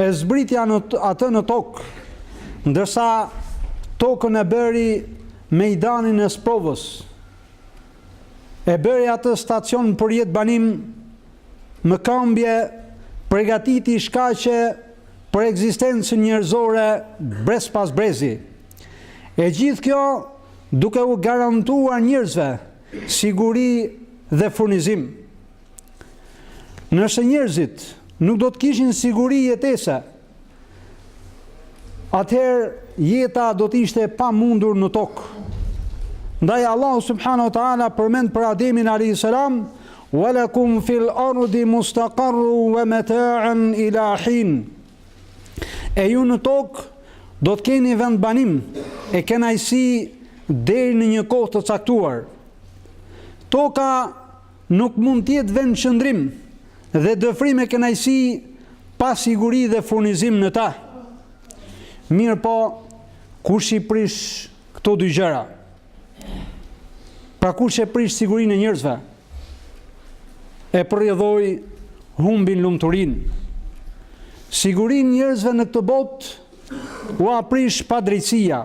E zbriti atë në tokë, ndërsa tokën e bëri mejdanin e sprovës. E bëri atë stacion për jetë banim, mëkëmbje, përgatiti shkaqe për ekzistencën njerëzore brez pas brezi. E gjithë kjo duke u garantuar njerëzve siguri dhe furnizim. Nëse njerëzit nuk do të kishin siguri jetese, atëherë jeta do të ishte e pamundur në tokë. Ndaj Allahu subhanahu wa taala përmend për Ademin alayhis salam, "Wa lakum fil ardi mustaqarrun wa mata'an ila hin." E ju në tokë do të keni vendbanim e kënaqësi deri në një kohë të caktuar. Toka Nuk mund të jetë vendqëndrim dhe dëfrim e kënaqësi pa siguri dhe furnizim në ta. Mirëpo, kush i prish këto dy gjëra? Pra kush e prish sigurinë e njerëzve? E për rrjedhojë humbin lumturinë. Sigurinë njerëzve në këtë botë ua prish padrejtësia.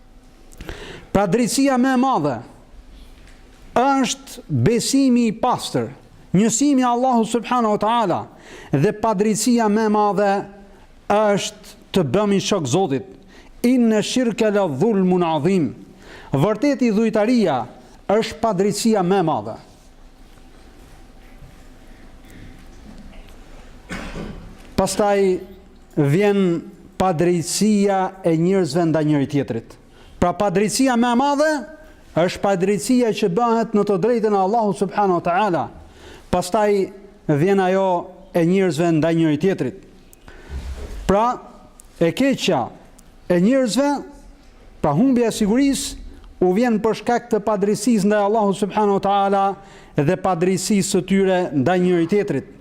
Pra drejtësia më e madhe është besimi i pastër, njësimi i Allahut subhanahu wa ta'ala dhe padrejtësia më e madhe është të bëmit shok Zotit. Inna shirka la dhulmun adhim. Vërtet idhujtaria është padrejtësia më e madhe. Pastaj vjen padrejtësia e njerëzve ndaj njëri tjetrit. Pra padrejtësia më e madhe është padrejtësia që bëhet në të drejtën e Allahut subhanahu wa taala. Pastaj vjen ajo e njerëzve ndaj njëri tjetrit. Pra e keqja e njerëzve, pra humbja e sigurisë u vjen për shkak të padrejtësisë ndaj Allahut subhanahu wa taala dhe padrejtësisë së tyre ndaj njëri tjetrit.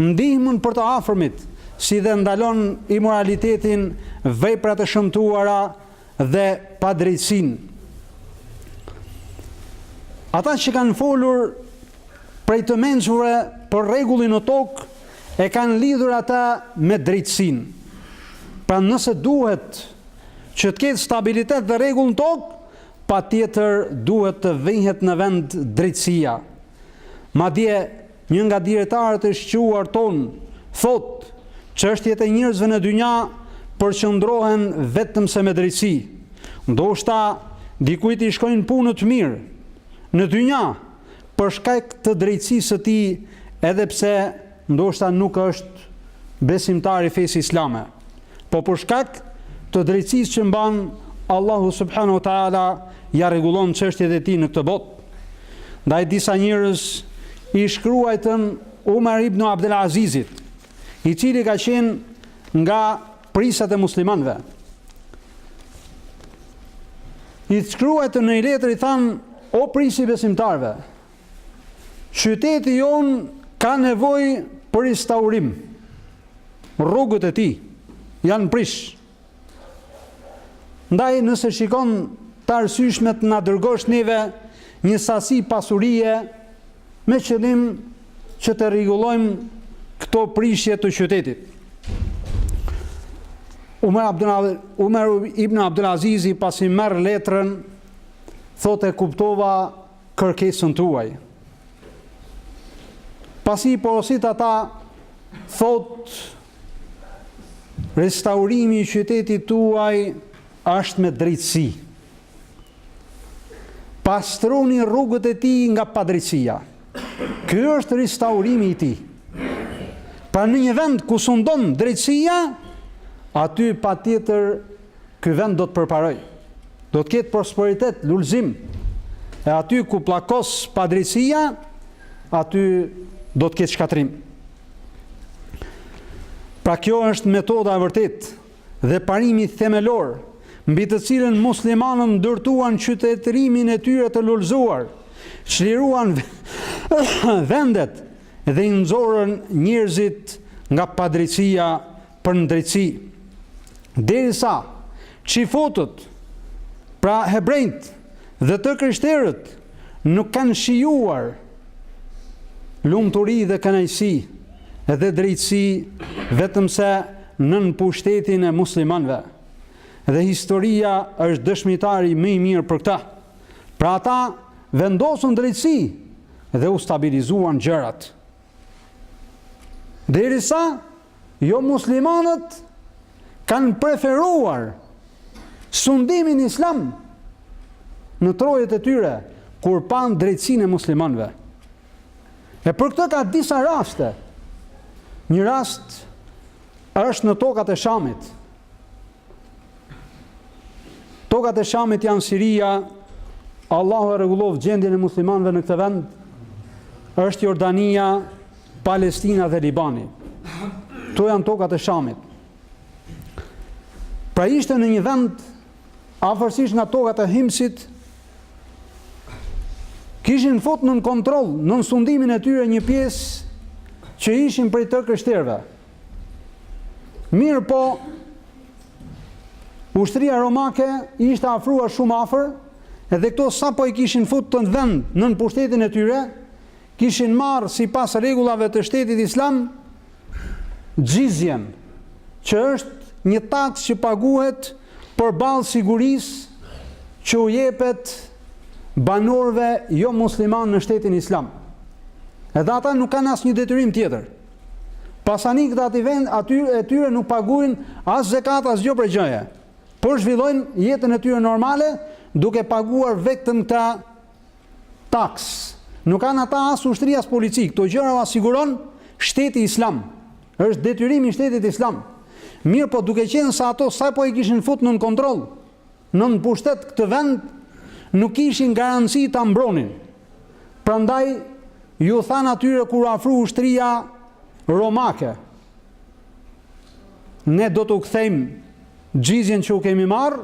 ndihmën për të afërmit, si dhe ndalon imoralitetin, veprat e shëmtuara dhe padrejtësinë. Ata që kanë folur prej të mençurve për rregullin në tokë e kanë lidhur atë me drejtësinë. Pra nëse duhet që të ketë stabilitet dhe rregull në tokë, patjetër duhet të vihet në vend drejtësia. Madje Një nga dijetarët e shquar tonë thotë, Çështjet e njerëzve në dynja përqëndrohen vetëm se me drejtësi. Ndoshta dikujt i shkojnë punët mirë në dynja për shkak të drejtësisë së tij edhe pse ndoshta nuk është besimtar i fesë islame. Po për shkak të drejtësisë që mban, Allahu subhanahu wa taala ja rregullon çështjet e tij në këtë botë. Ndaj disa njerëz i shkruajtën Umar ibn Abdul Azizit, i cili ka qenë nga prijësat e muslimanëve. I shkruajtën në një letër i thanë o prijësi i besimtarëve, Qyteti jonë ka nevojë për restaurim. Rrugët e tij janë prish. Ndaj nëse shikon të arsyeshme të na dërgosh neve një sasi pasurie me qëllim që të rregullojmë këto prishje të qytetit. Umer ibn Abdulazizi pasi merr letrën, thotë e kuptova kërkesën tuaj. Pasi i porosit ata, thotë, restaurimi i qytetit tuaj është me drejtësi. Pastroni rrugët e tij nga padrejtësia. Ky është restaurimi i tij. Pra në një vend ku sundon drejtësia, aty patjetër Ky vend do të përparojë. Do të ketë prosperitet, lulëzim. E aty ku plakos padrejtësia, aty do të ketë shkatërrim. Pra kjo është metoda e vërtetë dhe parimi themelor mbi të cilën muslimanët ndërtuan qytetërimin e tyre të lulëzuar, çliruan vendet dhe i nxorën njerëzit nga padrejtësia për në drejtësi, derisa çifutët, pra hebrenjtë dhe të krishterët, nuk kanë shijuar lumturi dhe kënaqësi dhe drejtësi vetëm se nën pushtetin e muslimanëve. Dhe historia është dëshmitari më i mirë për këtë. Pra ata vendosën drejtësi dhe u stabilizuan gjërat. Derisa jomuslimanët kanë preferuar sundimin islam në trojet e tyre kur panë drejtësinë e muslimanëve. E për këtë ka disa raste. Një rast është në tokat e Shamit. Tokat e Shamit janë Siria, Allahu e rregulloftë gjendjen e muslimanëve në këtë vend. Është Jordania, Palestina dhe Libani. Kto janë tokat e Shamit. Pra ishte në një vend afërsisht nga tokat e Himsit. Kishin fut nën kontroll, nën sundimin e tyre një pjesë që ishin prej të krishterëve. Mirëpo, ushtria romake i ishte afruar shumë afër, edhe këto sapo i kishin fut atë vend nën pushtetin e tyre, kishin marrë sipas rregullave të shtetit islam, xhizjen, që është një taksë që paguhet përballë sigurisë që u jepet banorëve jomuslimanë në shtetin islam. Edhe ata nuk kanë asnjë detyrim tjetër. Pasanikët e atij vendi aty e tyre nuk paguajnë as zekat asgjë për gjëje. Por zhvillojnë jetën e tyre normale duke paguar vetëm këtë taksë. Nuk kanë ata as ushtri as polici, këto gjëra ua siguron shteti islam. Është detyrim i shtetit islam. Mirëpo duke qenë se ato sapo i kishin fut nën kontroll, Nën pushtet këtë vend nuk kishin garanci ta mbronin. Prandaj iu thanë atyre kur u afru ushtria romake. Ne do t'u kthejmë xhizjen që u kemi marrë,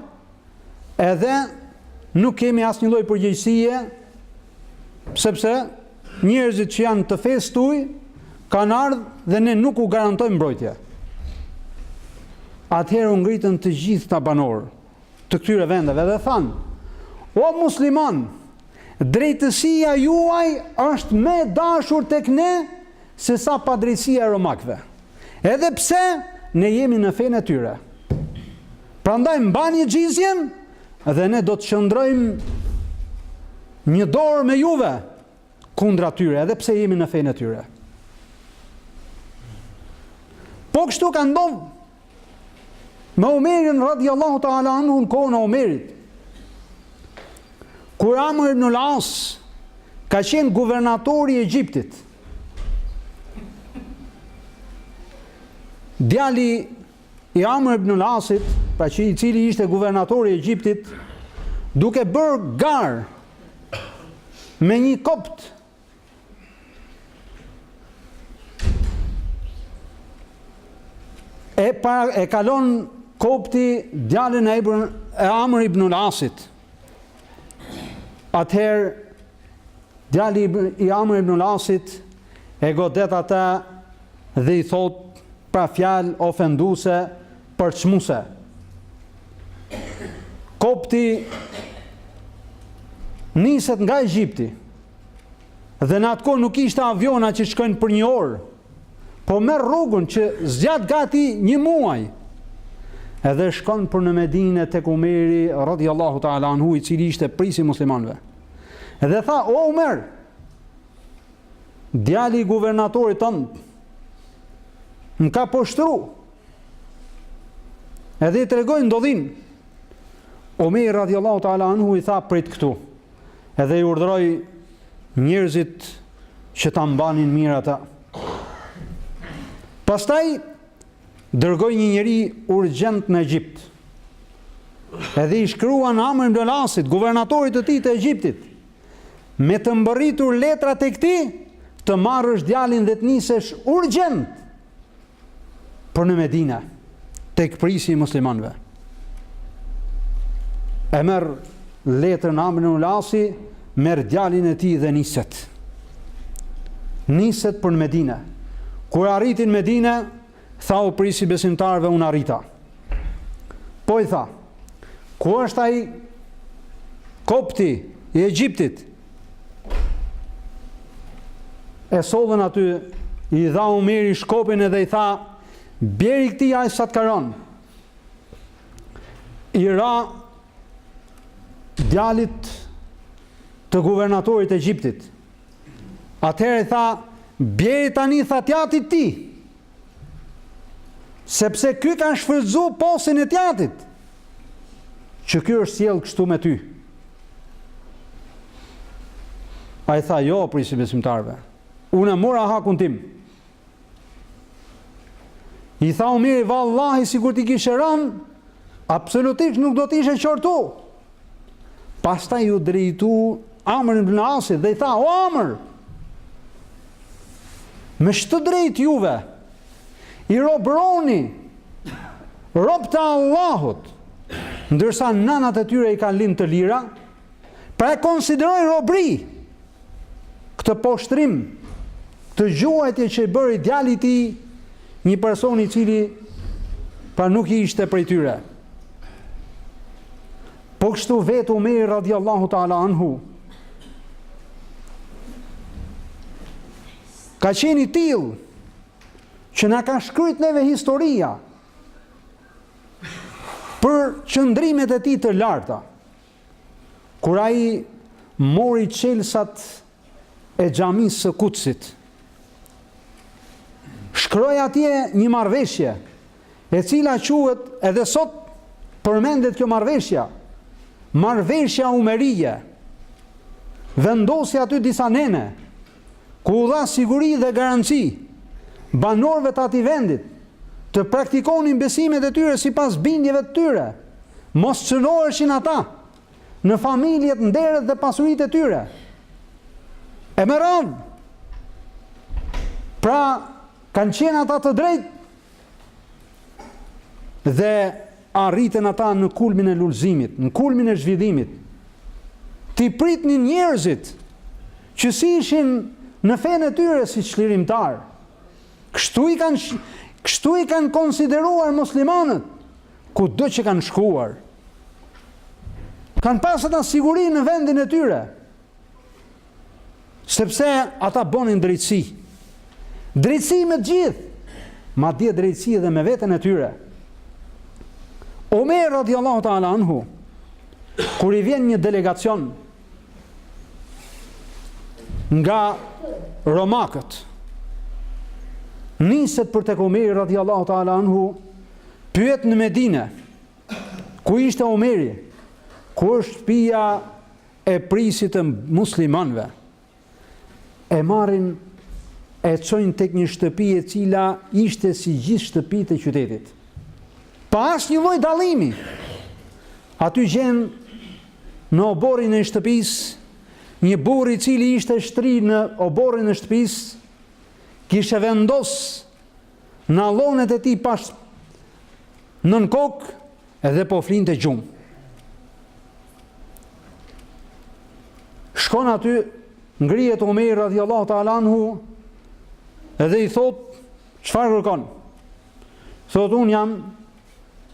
edhe nuk kemi asnjë lloj përgjegjësie sepse Njerëzit që janë të fesë tuj kanë ardhë dhe ne nuk u garantojmë mbrojtje. Atëherë u ngritën të gjithë ata banorë të këtyre vendeve dhe thanë, o muslimanë, drejtësia juaj është më e dashur tek ne sesa padrejtësia e romakëve. Edhe pse ne jemi në fenë e tyre. Prandaj mbajeni xhizjen, Dhe ne do të qëndrojmë një dorë me juve kundër atyre, edhe pse jemi në fenë e tyre. Po kështu ka ndodhë me Omerin radiallahu ta'ala anhu në kohën e Omerit. Kur Amr ibn al-As ka qenë guvernatori i Egjiptit, djali i Amr ibn al-Asit, pra që i cili ishte guvernatori i Egjiptit, duke bërë garë me një kopt e e kalon kopti djalin e Amr ibn al-Asit. Atëherë, djali i Amr ibnul Asit e godet atë dhe i thotë pra fjalë ofenduse përçmuse. Kopti niset nga Egjipti dhe në atë kohë nuk ishte aviona që shkojnë për një orë, po merr rrugën që zgjat gati një muaj. Edhe shkon për në Medinë tek Umeri radhiyallahu ta'ala anhu i cili ishte prisi muslimanëve. Edhe tha o Umer djali i guvernatorit tënd më ka poshtru. Edhe i tregoi ndodhinë. Umeri radhiyallahu ta'ala anhu i tha prit këtu. Edhe i urdhëroi njerëzit që ta mbanin mirë atë. Pastaj dërgoi një njeri urgjent në Egjipt. Edhe i shkruan Amr ibnul Asit, guvernatorit të tij të Egjiptit, me të mbërritur letra te ti, të marrësh djalin dhe të nisesh urgjent për në Medine, tek prisi i muslimanëve. E merr letrën Amr ibnul Asi, merr djalin e tij dhe niset. Niset për në Medine. Kur arriti n'Medine, tha o prisi besimtarëve unë arrita. Po i tha, ku është ai kopti i Egjiptit? E sollën aty, i dha Omeri shkopin edhe i tha, bjeri këtij aq sa t'ka ranë. I ra djalit të guvernatorit Egjiptit. Atëherë i tha, bjeri tani tha t'jatit tij, Sepse ky ka shfrytzu postin e t'jatit. Që ky është sjell kështu me ty. Ai tha, jo, prisi besimtarëve. Unë e mora hakun tim. I tha Umeri, vallahi, sikur t'i kishe ranë, absolutisht nuk do të ishe qortu. Pastaj iu drejtu Amr ibn Asit dhe i tha, o Amr, me ç'të drejtë ju, i robroni, robtë e Allahut, ndërsa nanat e tyre i kanë lind të lira, pra e konsideroi robëri, këtë poshtrim, këtë gjuajtje që i bëri djali i tij një personi i cili, pra nuk i ishte prej tyre. Po kështu vetë Umeri radiallahu ta'ala anhu, ka qenë i tillë, që na ka shkrujt neve historia, për qëndrimet e tij të larta, kur ai mori çelsat e Xhamisë së Kudsit. Shkroi atje një marrëveshje, e cila quhet edhe sot përmendet kjo marrëveshja, marrëveshja umerije. Vendosi aty disa nene, ku u dha siguri dhe garanci banorëve të atij vendit të praktikonin besimet e tyre sipas bindjeve të tyre. Mos cenoheshin ata. në familjet, nderet dhe pasuritë e tyre. E me radhë, pra kanë qenë ata të drejtë dhe arritën ata në kulmin e lulzimit, në kulmin e zhvillimit, t'i pritnin njerëzit që s'ishin në fenë e tyre si çlirimtarë, kështu i kanë, kështu i kanë konsideruar muslimanët, Kudo që kanë shkuar, kanë pasë ata siguri në vendin e tyre, sepse ata bonin drejtësi. Drejtësi me të gjithë, madje drejtësi edhe me veten e tyre. Omeri radiallahu ta'ala anhu, kur i vjen një delegacion nga romakët, niset për tek Omeri radiallahu ta'ala anhu, Pyet në Medine, ku ishte Omeri, ku është shpia e prijësit të muslimanëve, e marrin e çojnë tek një shtëpi e cila ishte si gjithë shtëpitë e qytetit. Pa asnjë lloj dallimi, aty gjen në oborrin e shtëpisë, një burrë i cili ishte shtri në oborrin e shtëpisë, kishte vendos Nallonet e tij pas nën kokë edhe po flinte gjumë. Shkon aty, ngrihet Omeri radhiyallahu ta'ala anhu edhe i thotë çfarë kërkon? Thotë unë jam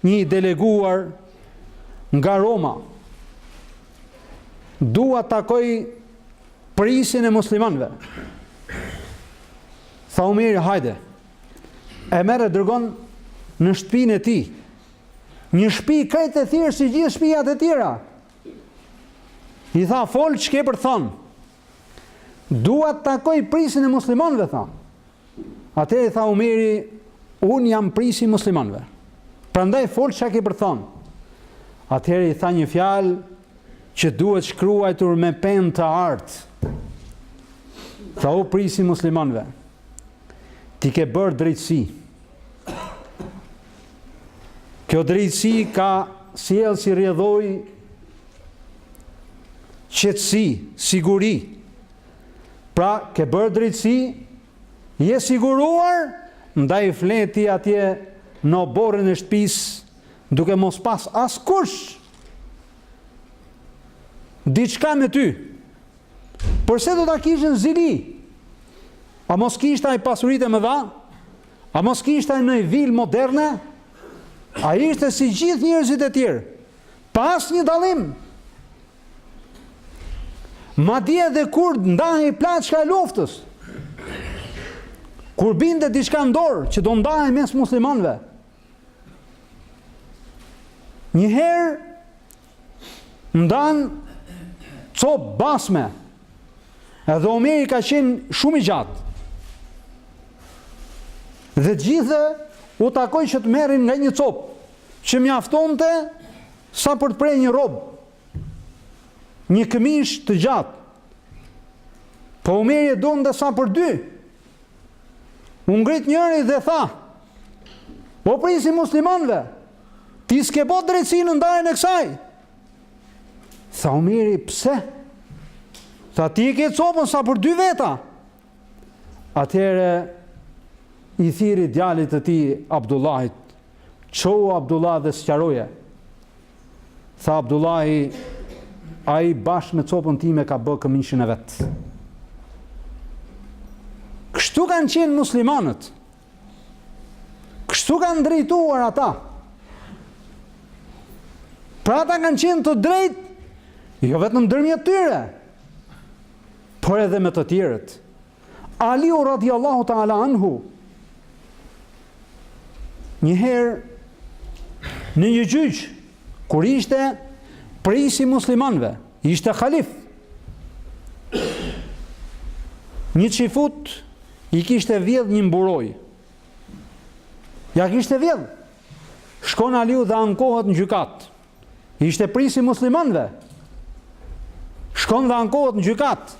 një i deleguar nga Roma. Dua takoj prijësin e muslimanëve. Tha Omeri, Hajde! E merr e e dërgon në shtëpinë e tij. Një shpi krejt e thjeshtë si gjithë shpiat e tjera. I tha, "Fol ç'ke për thon." Dua të takoj prijësin e muslimanëve, tha. Atëherë i tha Omeri, "Unë jam prijësi i muslimanëve. Prandaj fol ça ke për thon." Atëherë i tha një fjalë që duhet shkruajtur me penë të artë. Tha o prijësi i muslimanëve, ti ke bërë drejtësi. Kjo drejtësi ka sjellë si rrjedhojë qetësi, siguri. Pra, ke bërë drejtësi, je siguruar, ndaj fjete atje në oborrin e shtëpisë, duke mos pas askush diçka me ty, përse do ta kishin zili? A mos kishte ai pasuri të mëdha? A mos kishte ai ndonjë vilë moderne? Ai ishte si gjithë njerëzit e tjerë, pa asnjë dallim, madje dhe kur ndahej plaçka e luftës, kur binte diçka në dorë që do ndahej mes muslimanëve, Njëherë ndanë copë basme. Edhe Omeri ka qenë shumë i gjatë. Dhe të gjithëve u takoi që të merrnin nga një copë, që mjaftonte sa për të pre një rrobë, një këmishë të gjatë. Po Omeri e donte sa për dy, U ngrit njëri dhe tha, o prijësi i muslimanëve, ti s'ke bo drejtësi në ndarjen e kësaj. Tha Omeri, pse? Tha ti e ke copën sa për dy veta. Atëherë i thirri djalit të tij Abdullahit, Çohu Abdullah dhe sqaroje. Tha Abdullahi, ai bashkë me copën time ka bë këmishën e vet. Kështu kanë qenë muslimanët. Kështu kanë drejtuar ata. Pra ata kanë qenë të drejtë jo vetëm ndërmjet tyre, por edhe me të tjerët. Aliu radiallahu ta'ala anhu, njëherë në një gjyq, kur ishte prijësi i muslimanëve, ishte halif, një çifut i kishte vjedh një mburojë, ia kishte vjedh, shkon Aliu dhe ankohet në gjykatë, Ishte prijësi i muslimanëve. Shkon dhe ankohet në gjykatë.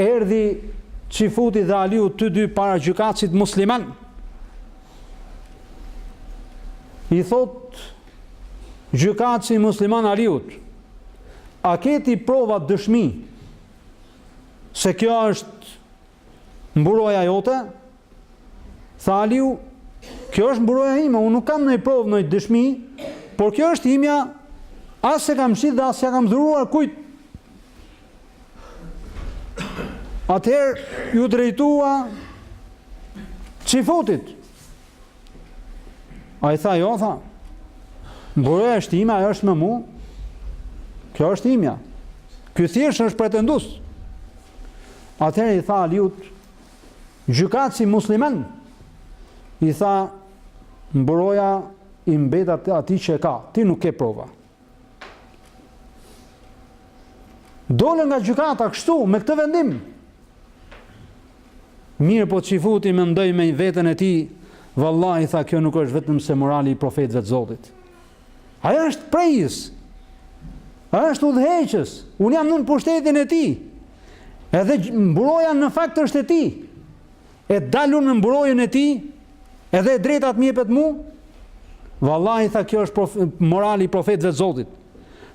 Erdhi çifuti dhe Aliu të dy para gjykatësit musliman. I thotë gjykatësi musliman Aliut, a ke ti prova dëshmi se kjo është Mburoja jote? Tha Aliu, kjo është mburoja imja, unë nuk kam nonjë provë, noj dëshmi, por kjo është imja, as s'e kam shit dhe as s'e kam dhuruar kujt. Atëherë, iu drejtua çifutit. Ai tha, jo, tha, mburoja është imja, është me mu, kjo është imja. Ky thjesht është pretendues. Atëherë i tha Aliut, gjykatësi musliman, i tha, mburoja i mbetet atij që e ka, ti nuk ke prova. Dolën nga gjykata kështu, me këtë vendim. Mirëpo çifuti mendoi me veten e tij, vallahi tha kjo nuk është vetëm se morali i profetëve të Zotit. Ai është prijës, ai është udhëheqës, unë jam nën pushtetin e tij, edhe mburoja në fakt është e tij. E dallon mburojën e tij, edhe e drejta më jepet mu? Vallahi tha kjo është morali i profetëve të Zotit.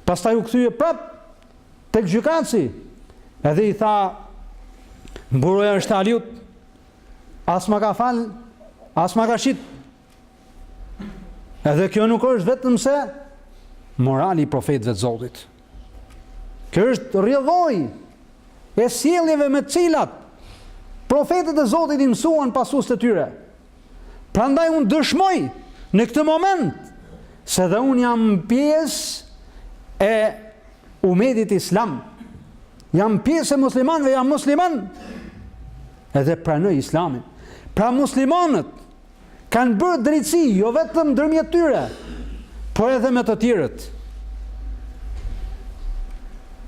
Pastaj u kthye prap tek gjykatësi. Edhe i tha mburoja është e Aliut. As ma ka fal, as ma ka shit Edhe kjo nuk është vetëm se morali i profetëve të Zotit. Kjo është rrjedhojë e sjelljeve me të cilat profetët e Zotit i mësuan pasuesit e tyre. Prandaj unë dëshmoj në këtë moment se edhe unë jam pjesë e umetit islam. Jam pjesë e muslimanëve, jam musliman edhe e pranoj islamin. Pra muslimanët Kanë bërë drejtësi jo vetëm ndërmjet tyre, por edhe me të tjerët.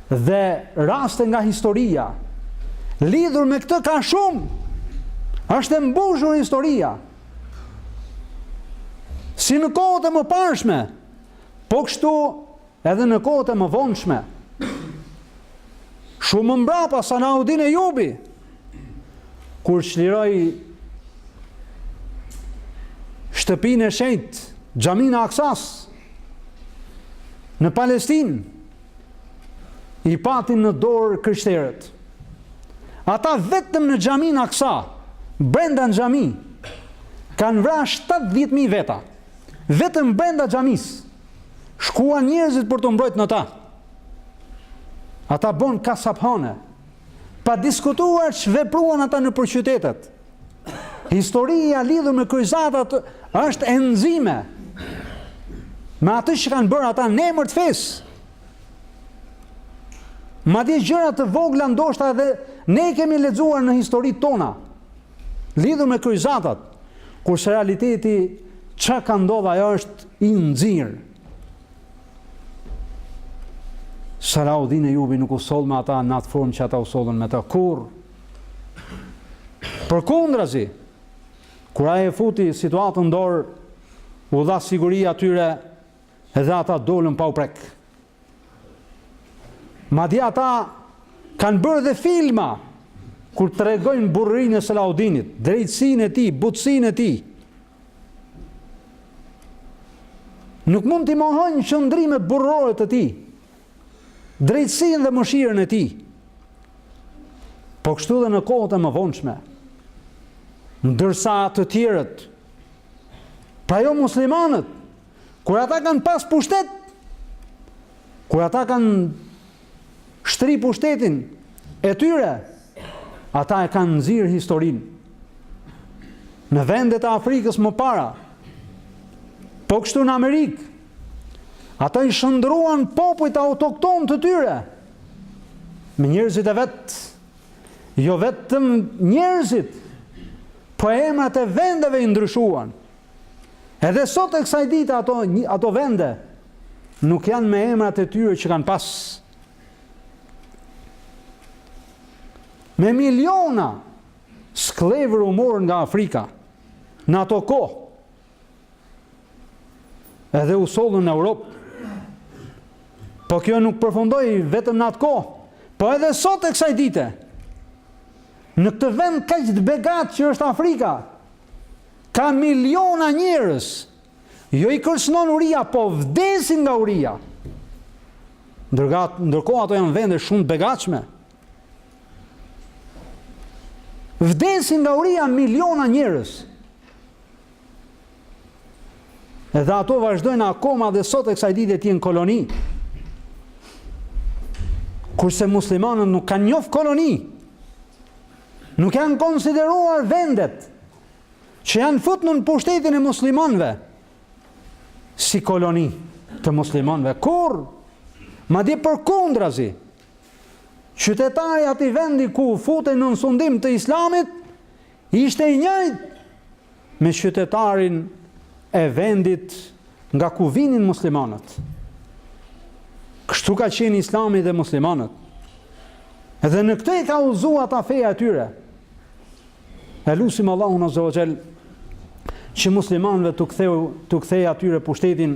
Dhe raste nga historia lidhur me këtë ka shumë. Është e mbushur historia. Si në kohët e mëparshme, po kështu Edhe në kohët e mëvonshme. Shumë më mbrapa Salaudin Ejubi kur çliroi shtëpinë e shenjtë, xhaminë e Aksas në Palestinë i patin në dorë krishterët. Ata vetëm në xhaminë Aksa, brenda në xhami kanë vrarë 70.000 veta. Vetëm brenda xhamisë Shkuan njerëzit për t'u mbrojt në ta. Ata bon kasaphane. Pa diskutuar ç'vepruan ata nëpër qytetet. Historia lidhur me kryzatat është e nxime. Me atë që kanë bërë ata në emër të fesë. Madje gjëra të vogla ndoshta edhe ne kemi lexuar në historitë tona. Lidhur me kryqëzatat, kurse realiteti çka ka ndodhur ajo është i nxirë. Salaudin Ejubi nuk u soll me ata në atë formë që ata u sollën me të kurrë. Përkundrazi, kur ai e futi situatën n'dorë, u dha siguri atyre edhe ata dolën pa u prekë. Madje ata kanë bërë dhe filma kur tregojnë burrërinë e Salaudinit, drejtësinë e tij, butësinë e tij. Nuk mund t'i mohojnë qëndrimet burrërore të tij, drejtësinë dhe mëshirën e tij. Po kështu dhe në kohët e mëvonshme, ndërsa të tjerët, pra jo muslimanët, Kur ata kanë pas pushtet, kur ata kanë shtri pushtetin e tyre, ata e kanë nxirë historinë. Në vendet e Afrikës më para, po kështu në Amerikë, ata i shndërruan popujt autoktonë të tyre, me njerëzit e vet, jo vetëm njerëzit, po emrat e vendeve i ndryshuan, Edhe sot e kësaj dite ato, ato vende nuk janë me emrat e tyre që kanë pas. Me miliona skllevër u morën nga Afrika në ato kohë. Edhe u sollën në Europë. Po kjo nuk përfundoi vetëm në atë kohë, po edhe sot e kësaj dite. Në këtë vend kaq të begatë që është Afrika, Ka miliona njerëz. Jo i kërcënon uria, po vdesin nga uria. Ndërgat, ndërkohë ato janë vende shumë të begatshme. Vdesin nga uria miliona njerëz. Edhe ato vazhdojnë akoma dhe sot e kësaj dite të jenë koloni. Kurse muslimanët nuk kanë njoft koloni. Nuk janë konsideruar vendet që janë fut nën pushtetin e muslimanve si koloni të muslimanve. Kur, madje përkundrazi, qytetari i atij vendi ku futej nën sundim të islamit, ishte i njëjtë me qytetarin e vendit nga ku vinin muslimanët. Kështu ka qenë islami dhe muslimanët. Edhe në këtë i ka udhëzu ata feja e tyre. E lusim Allahun Azze ue Xhel që muslimanëve t'u kthejë, t'u kthejë atyre pushtetin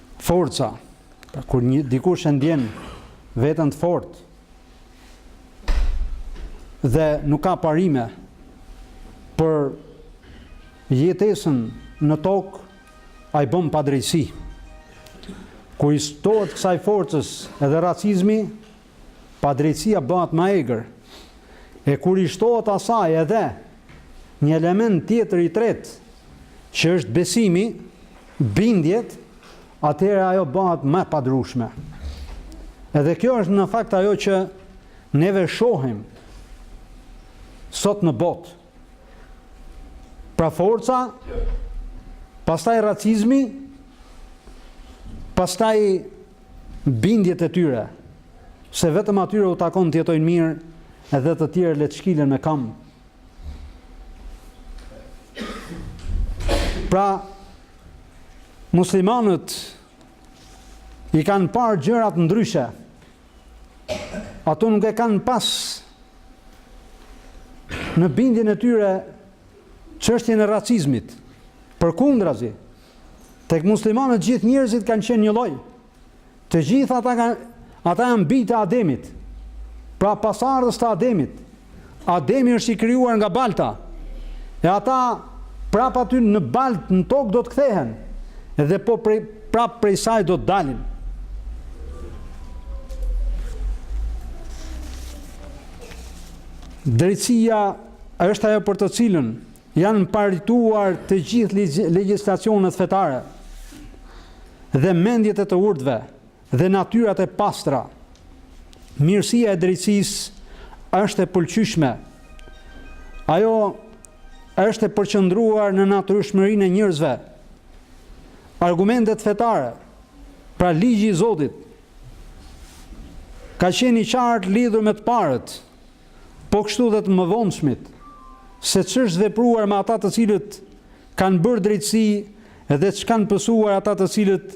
Forca, pra kur një dikush e ndjen veten të fortë dhe nuk ka parime për jetesën në tokë, ai bon padrejtësi. Kur i shtohet kësaj forcës edhe racizmi, padrejtësia bahet ma e egër, e kur i shtohet asaj edhe një element tjetër i tretë, që është besimi, bindjet, atëherë ajo bahet ma e padurueshme. Edhe kjo është në fakt ajo që neve shohim sot në botë. Pra forca, pastaj racizmi, pastaj bindjet e tyre, se vetëm atyre u takon të jetojnë mirë, edhe të tjerët le të shkelen me kam. Pra, muslimanët i kanë parë gjërat ndryshe, Ato nuk e kanë pas në bindjen e tyre çështjen e racizmit. Përkundrazi, tek muslimanët gjithë njerëzit kanë qenë një lloj. Të gjithë ata kanë ata janë bijtë e Ademit. Pra pasardhës të Ademit, Ademi është i krijuar nga balta. E ata prap aty në baltë, në tokë do të kthehen. Dhe po prej, prap prej saj do të dalin. Drejtësia është ajo për të cilën janë pajtuar të gjithë legjislacionet fetare dhe mendjet e të urtëve. dhe natyrat e pastra, mirësia e drejtësisë është e pëlqyeshme. Ajo është e përqendruar në natyrshmërinë e njerëzve. Argumentet fetare, pra ligji i Zotit, ka qenë i qartë lidhur me të parët, po kështu dhe të mëvonshmit, se ç'është vepruar me ata të cilët kanë bërë drejtësi dhe ç'kanë pësuar ata të cilët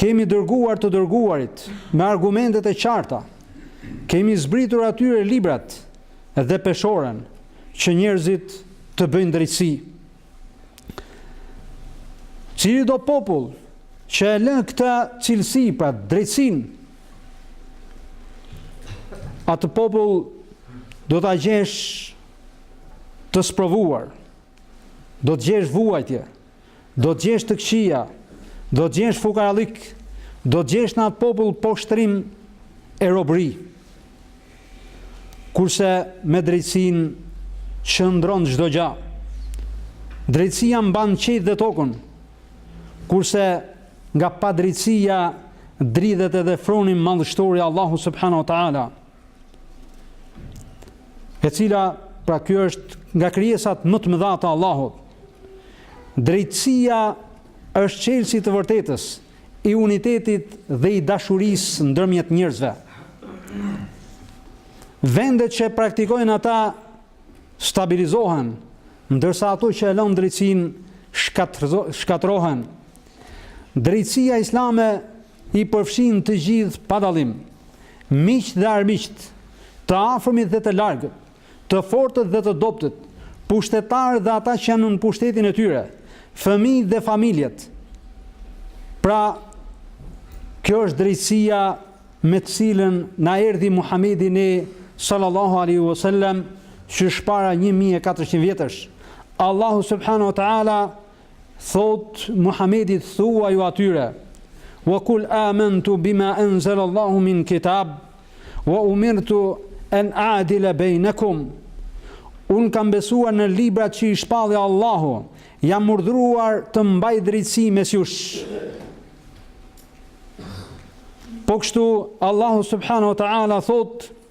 Kemi dërguar të dërguarit me argumentet e qarta. Kemi zbritur atyre librat dhe peshoren që njerëzit të bëjnë drejtësi. Cilido popull që e lën këtë cilësi, pra drejtësinë, atë popull do ta gjesh të sprovuar, do të gjesh vuajtje, Do të gjesh të këqija, do të gjesh fukarallik, do të gjesh në atë popull poshtrim e robëri. Kurse me drejtësinë qëndron çdo gja. Drejtësia mban qiejt dhe tokën. Kurse nga padrejtësia dridhet edhe froni madhështor i Allahu subhanahu wa taala. e cila pra kjo është nga krijesat më të mëdha të Allahut. Drejtësia është çelësi i të vërtetës, i unitetit dhe i dashurisë ndërmjet njerëzve. Vendet që e praktikojnë atë stabilizohen, ndërsa ato që e lënë drejtësinë shkatërrohen Drejtësia islame i përfshin të gjithë pa dallim, miqtë dhe armiqtë, të afërmit dhe të largët, të fortët dhe të dobtët, pushtetarët dhe ata që janë nën pushtetin e tyre, fëmijët dhe familjet. Pra, kjo është drejtësia me të cilën na erdhi Muhamedi ne sallallahu alaihi wasallam qysh para 1400 vjetësh. Allahu subhanahu wa taala Thotë Muhamedit thuaju atyre, Wa kul amantu bima anzala Allahu min kitab wa umirtu an a'dila bainakum Unë kam besuar në librat që i shpalli Allahu, jam urdhëruar të mbaj drejtësi mes jush. Po kështu Allahu subhanahu wa ta'ala thotë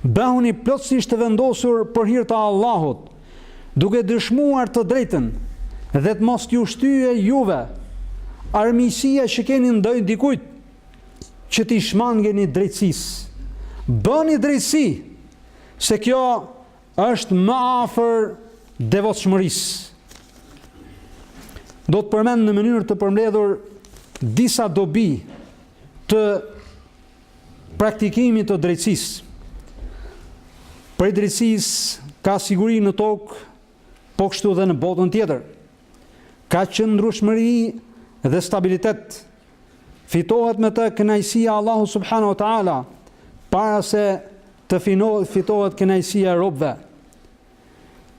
Bëhuni plotësisht të vendosur për hir të Allahut, duke dëshmuar të drejtën dhe të mos t'ju shtyjë juve armiqësia që keni ndaj dikujt që t'i shmangeni drejtësisë. Bëni drejtësi, se kjo është më afër devotshmërisë. Do të përmend në mënyrë të përmbledhur disa dobi të praktikimit të drejtësisë. Prej drejtësisë ka siguri në tokë po kështu dhe në botën tjetër. Ka qëndrueshmëri dhe stabilitet. Fitohet me të kënaqësia e Allahut subhanahu wa ta'ala para se të fitohet kënaqësia e robëve.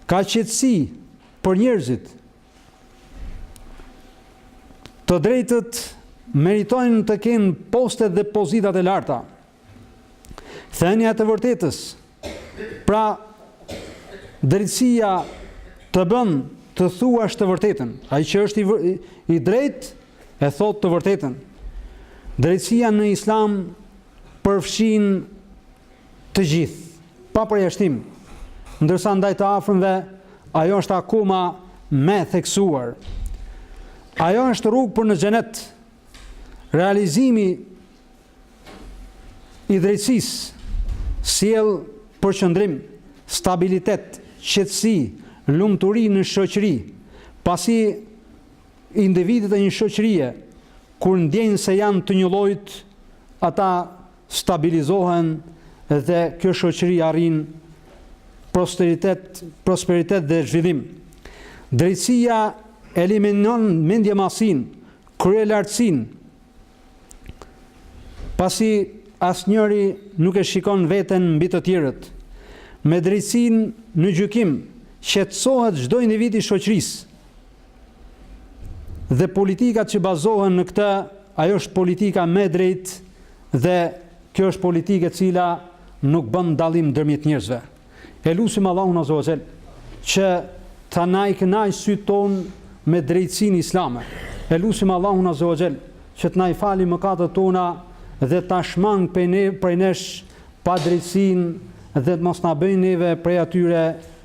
Ka qetësi për njerëzit Të drejtët meritojnë të kenë postet dhe pozitat e larta. Thënia e të vërtetës. Pra drejtësia të bën të thuash të vërtetën. Ai që është i, i drejtë e thotë të vërtetën. Drejtësia në Islam përfshin të gjithë, pa përjashtim, ndërsa ndaj të afërmve ajo është akoma më e theksuar. Ajo është rrugë për në xhenet. Realizimi i drejtësisë sjell përqendrim, stabilitet, qetësi, lumturi në shoqëri, pasi individët e një shoqërie kur ndjejnë se janë të një lloji, ata stabilizohen dhe kjo shoqëri arrin prosteritet, prosperitet dhe zhvillim. Drejtësia eliminon mendjemadhësinë, kryelartësinë, pasi asnjëri nuk e shikon veten mbi të tjerët. Me drejtësinë në gjykim, qetësohet çdo individ i shoqërisë. Dhe politikat që bazohen në këtë, ajo është politika më e drejtë dhe kjo është politikë e cila nuk bën dallim ndërmjet njerëzve. E lusim Allahun Azza wa Jall që ta na i kënaqë sytë tonë me drejtësinë islame. E lusim Allahun Azza wa Jall që të na i fali mëkatet tona dhe ta shmang prej nesh padrejtësinë dhe të mos na bëjë neve prej atyre